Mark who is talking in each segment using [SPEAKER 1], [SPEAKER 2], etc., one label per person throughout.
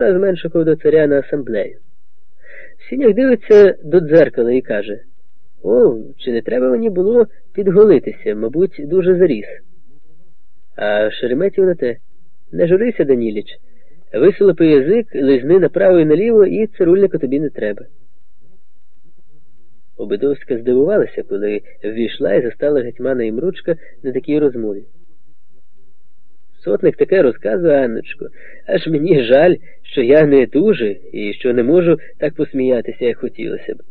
[SPEAKER 1] раз Меншиков до царя на асамблею. Сіняк дивиться до дзеркала і каже О, чи не треба мені було підголитися, мабуть, дуже заріс. А Шереметів на те не журися, Даніліч, висолопи язик, лизни направо і наліво, і цирульника тобі не треба. Обидовська здивувалася, коли ввійшла і застала гетьмана Імручка на такій розмові. Сотник таке розказує, Анночко, аж мені жаль, що я не дуже і що не можу так посміятися, як хотілося б.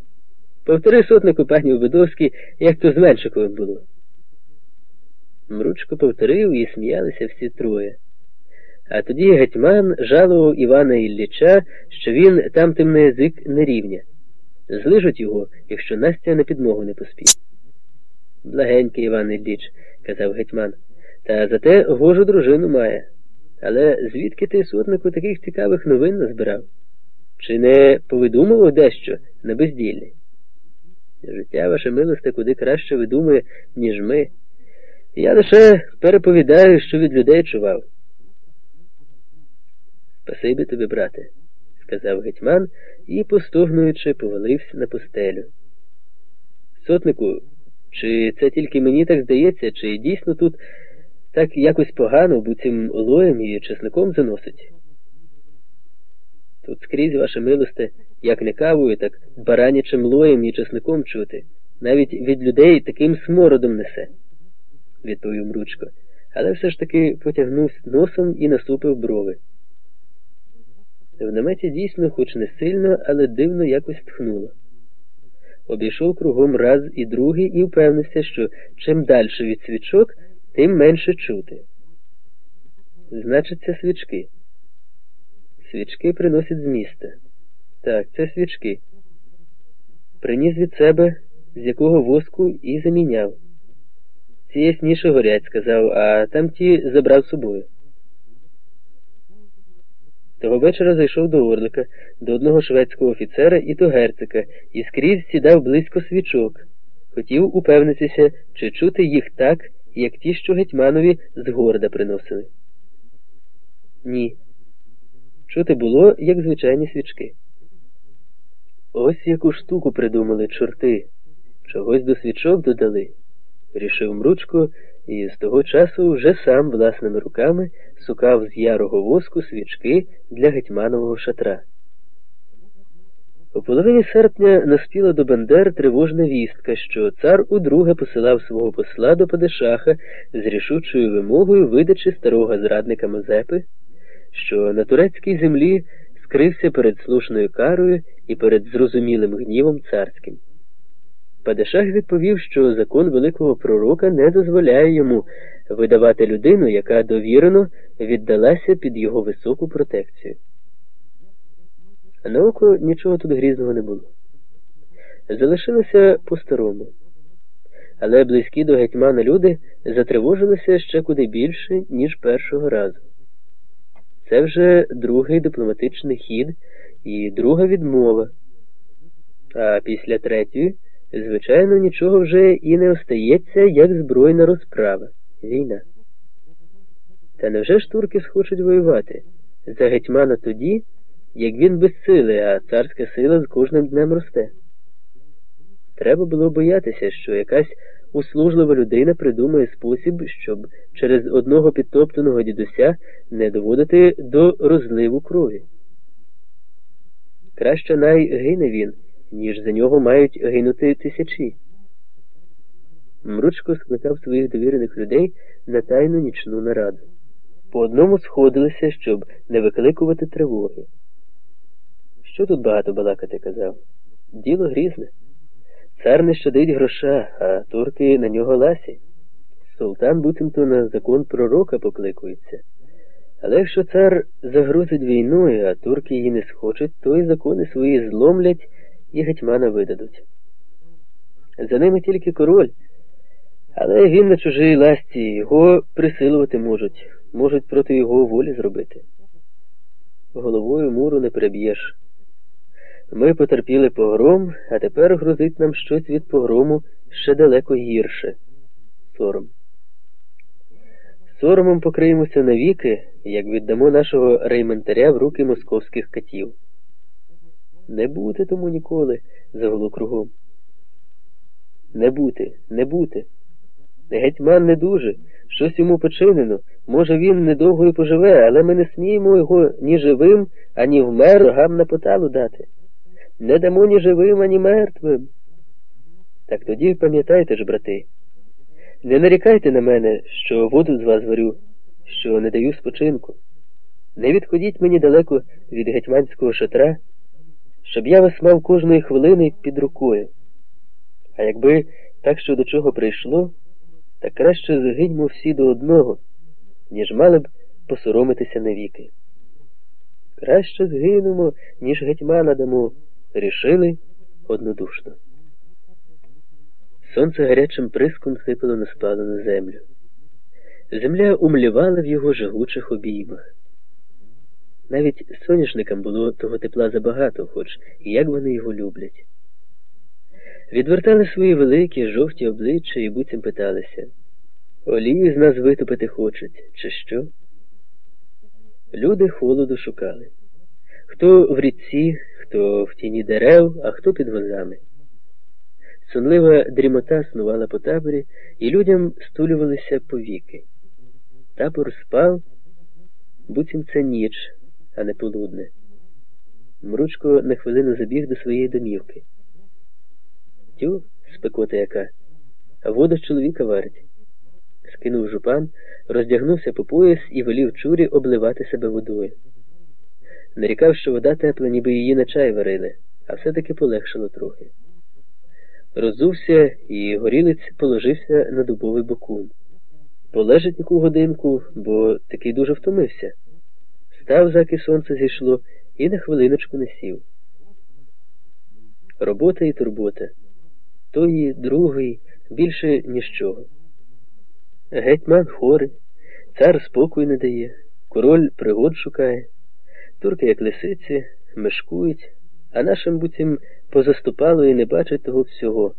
[SPEAKER 1] Повтори сотнику пані Обидовській, як то з Меншиковим було. Мручко повторив і сміялися всі троє. А тоді гетьман жалував Івана Ілліча, що він там тим на язик не рівня. Злижуть його, якщо Настя на підмогу не поспіє. Благенький Іван Ілліч, казав гетьман, та зате гожу дружину має. Але звідки ти, сотнику, таких цікавих новин назбирав? Чи не повидумував дещо на безділлі? Життя ваше милосте куди краще видумує, ніж ми. Я лише переповідаю, що від людей чував. Спасибі тобі, брате, сказав гетьман і, постогнуючи, повалився на постелю. Сотнику, чи це тільки мені так здається, чи дійсно тут так якось погано буцім лоєм і чесником заносить? Тут скрізь, ваше милосте, як не кавою, так баранячим лоєм і чесником чути, навіть від людей таким смородом несе, відповів Мручко, але все ж таки потягнув носом і насупив брови. В наметі дійсно, хоч не сильно, але дивно якось тхнуло. Обійшов кругом раз і другий і впевнився, що чим далі від свічок, тим менше чути. Значить, це свічки. Свічки приносять з міста. Так, це свічки. Приніс від себе, з якого воску і заміняв. Ці ясніше горять, сказав, а там ті забрав з собою. Того вечора зайшов до Орлика, до одного шведського офіцера і до герцика, і скрізь сідав близько свічок. Хотів упевнитися, чи чути їх так, як ті, що гетьманові з горда приносили. Ні. Чути було, як звичайні свічки. Ось яку штуку придумали чорти, чогось до свічок додали, рішив Мручко, і з того часу вже сам власними руками сукав з ярого воску свічки для гетьманового шатра. У половині серпня наспіла до Бендер тривожна вістка, що цар удруге посилав свого посла до Падишаха з рішучою вимогою видачі старого зрадника Мазепи, що на турецькій землі скрився перед слушною карою і перед зрозумілим гнівом царським. Падишах відповів, що закон великого пророка не дозволяє йому видавати людину, яка довірено віддалася під його високу протекцію. На око нічого тут грізного не було. Залишилося по-старому. Але близькі до гетьмана люди затривожилися ще куди більше, ніж першого разу. Це вже другий дипломатичний хід і друга відмова. А після третьої, звичайно, нічого вже і не остається, як збройна розправа війна. Та невже ж турки схочуть воювати за гетьмана тоді, як він без сили, а царська сила з кожним днем росте? Треба було боятися, що якась услужлива людина придумає спосіб, щоб через одного підтоптаного дідуся не доводити до розливу крові. Краще най гине він, ніж за нього мають гинути тисячі. Мручко скликав своїх довірених людей на тайну нічну нараду. По одному сходилися, щоб не викликувати тривоги. Що тут багато балакати казав? Діло грізне. Цар не щадить гроша, а турки на нього ласі. Султан буцімто на закон пророка покликується. Але якщо цар загрозить війною, а турки її не схочуть, то й закони свої зломлять і гетьмана видадуть. За ними тільки король. Але він на чужій ласті його присилувати можуть, можуть проти його волі зробити. Головою муру не переб'єш. Ми потерпіли погром, а тепер грозить нам щось від погрому ще далеко гірше. Сором. Соромом покриємося навіки, як віддамо нашого рейментаря в руки московських катів. Не бути тому ніколи, загуло кругом. Не бути, не бути. Гетьман не дуже, щось йому починено. Може, він недовго і поживе, але ми не сміємо його ні живим, ані вмер рогам на поталу дати. Не дамо ні живим, ані мертвим. Так тоді пам'ятайте ж, брати, не нарікайте на мене, що воду з вас варю, що не даю спочинку. Не відходіть мені далеко від гетьманського шатра, щоб я вас мав кожної хвилини під рукою. А якби так що до чого прийшло, так краще загиньмо всі до одного, ніж мали б посоромитися навіки. Краще згинемо, ніж гетьмана дамо, рішили однодушно. Сонце гарячим приском сипало на спалену землю. Земля умлівала в його жагучих обіймах. Навіть соняшникам було того тепла забагато, хоч як вони його люблять. Відвертали свої великі, жовті обличчя і буцім питалися Олію з нас витопити хочуть, чи що? Люди холоду шукали. Хто в річці, хто в тіні дерев, а хто під возами. Сонлива дрімота снувала по таборі, і людям стулювалися повіки. Табор спав, буцім це ніч, а не полудне. Мручко на хвилину забіг до своєї домівки. Тю, спекота яка, а вода з чоловіка варить. Скинув жупан, роздягнувся по пояс і велів чурі обливати себе водою. Нарікав, що вода тепла, ніби її на чай варили, а все-таки полегшило трохи. Розувся і горілиць положився на дубовий бокун. Полежить яку годинку, бо такий дуже втомився. Став, заки сонце зійшло, і на хвилиночку не сів. Робота і турбота. Тої, другий, більше ніщо. Гетьман хорий, цар спокою не дає, король пригод шукає, турки, як лисиці, мешкують, а нашим буцім позаступало і не бачать того всього,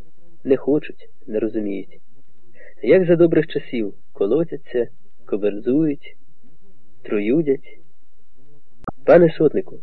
[SPEAKER 1] не хочуть, не розуміють. Як за добрих часів колотяться, коверзують, троюдять. Пане сотнику.